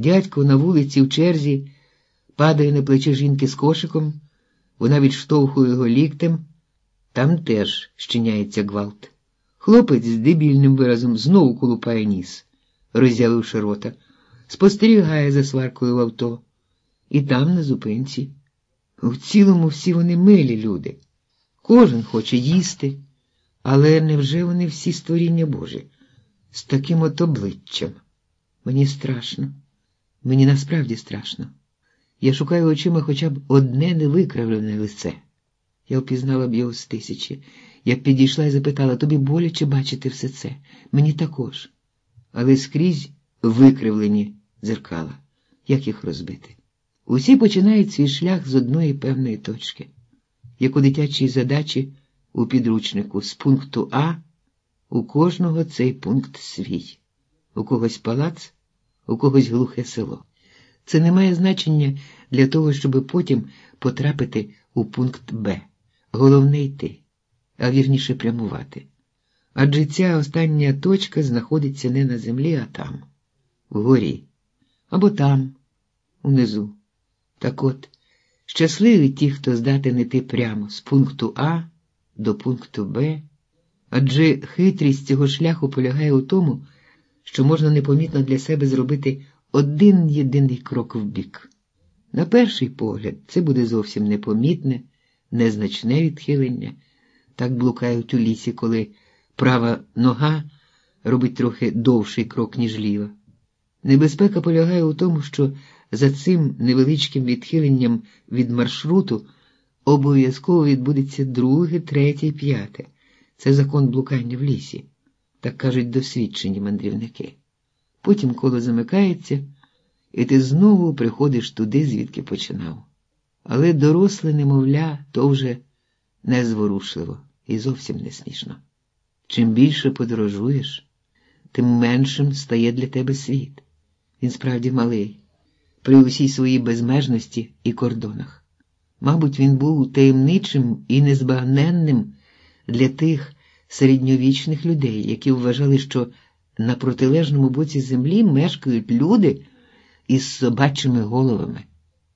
Дядько на вулиці в черзі падає на плече жінки з кошиком, вона відштовхує його ліктем, там теж щиняється гвалт. Хлопець з дебільним виразом знову колупає ніс, роззявивши рота, спостерігає за сваркою в авто. І там, на зупинці. В цілому всі вони милі люди. Кожен хоче їсти, але невже вони всі створіння Божі? З таким от обличчям? Мені страшно, мені насправді страшно. Я шукаю очима хоча б одне невикривлене лице. Я впізнала б його з тисячі. Я б підійшла і запитала, тобі боляче бачити все це? Мені також. Але скрізь викривлені дзеркала. Як їх розбити? Усі починають свій шлях з одної певної точки, як у дитячій задачі у підручнику з пункту А у кожного цей пункт свій, у когось палац, у когось глухе село. Це не має значення для того, щоб потім потрапити у пункт Б. Головне йти, а вірніше прямувати. Адже ця остання точка знаходиться не на землі, а там, вгорі, або там, унизу. Так от, щасливі ті, хто здатен іти прямо з пункту А до пункту Б, адже хитрість цього шляху полягає у тому, що можна непомітно для себе зробити один єдиний крок вбік. На перший погляд, це буде зовсім непомітне, незначне відхилення. Так блукають у лісі, коли права нога робить трохи довший крок, ніж ліва. Небезпека полягає у тому, що за цим невеличким відхиленням від маршруту обов'язково відбудеться друге, третє, п'яте. Це закон блукання в лісі, так кажуть досвідчені мандрівники. Потім коло замикається, і ти знову приходиш туди, звідки починав. Але доросле немовля то вже незворушливо і зовсім не смішно. Чим більше подорожуєш, тим меншим стає для тебе світ. Він справді малий, при усій своїй безмежності і кордонах. Мабуть, він був таємничим і незбагненним для тих середньовічних людей, які вважали, що на протилежному боці землі мешкають люди із собачими головами.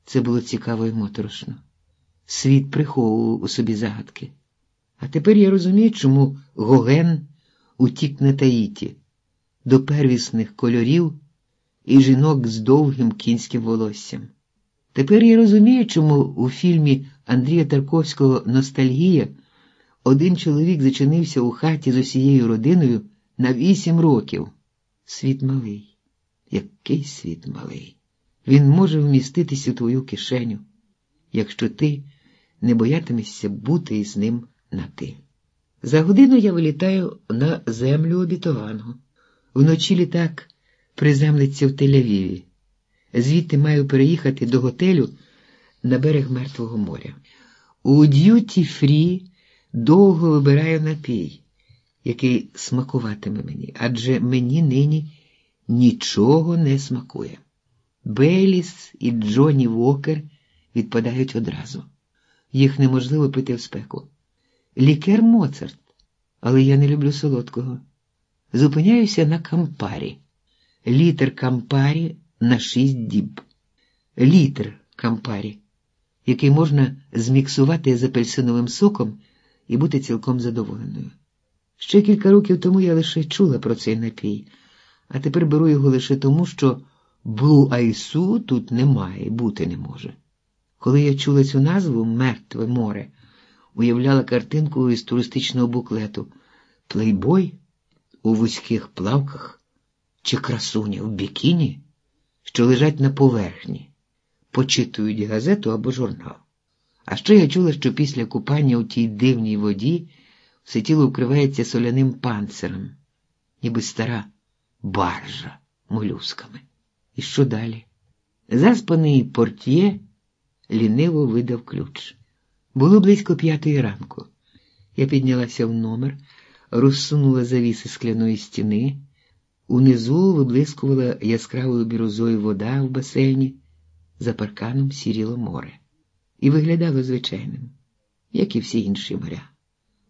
Це було цікаво і моторошно. Світ приховував у собі загадки. А тепер я розумію, чому Гоген утік на Таїті до первісних кольорів і жінок з довгим кінським волоссям. Тепер я розумію, чому у фільмі Андрія Тарковського Ностальгія один чоловік зачинився у хаті з усією родиною на вісім років. Світ малий. Який світ малий. Він може вміститись у твою кишеню, якщо ти не боятимешся бути із ним на ти. За годину я вилітаю на землю обітовану. Вночі літак приземлиться в Тель-Авіві. Звідти маю переїхати до готелю на берег Мертвого моря. У duty free довго вибираю напій, який смакуватиме мені, адже мені нині нічого не смакує. Бейліс і Джоні Вокер відпадають одразу. Їх неможливо пити в спеку. Лікер Моцарт, але я не люблю солодкого. Зупиняюся на кампарі. Літр кампарі на шість діб. Літр кампарі, який можна зміксувати з апельсиновим соком і бути цілком задоволеною. Ще кілька років тому я лише чула про цей напій, а тепер беру його лише тому, що Блу Айсу тут немає, бути не може. Коли я чула цю назву Мертве море, уявляла картинку із туристичного буклету Плейбой у вузьких плавках чи красуня в бікіні, що лежать на поверхні, почитують газету або журнал. А ще я чула, що після купання у тій дивній воді все тіло вкривається соляним панцирем, ніби стара баржа молюсками. І що далі? Заспаний портє ліниво видав ключ. Було близько п'ятої ранку. Я піднялася в номер, розсунула завіси скляної стіни, унизу виблискувала яскравою бірозою вода в басейні, за парканом сіріло море. І виглядало звичайним, як і всі інші моря.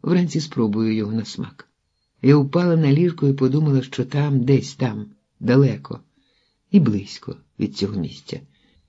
Вранці спробую його на смак. Я впала на ліжко і подумала, що там, десь там, далеко і близько. від цього місця.